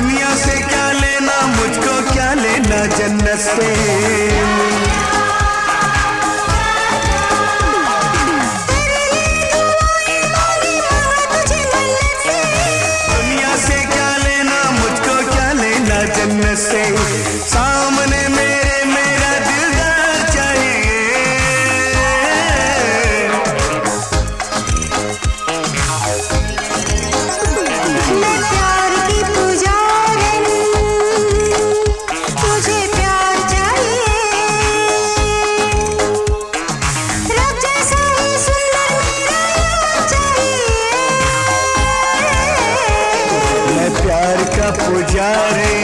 दुनिया से क्या लेना मुझको क्या लेना जन्नत से carinho.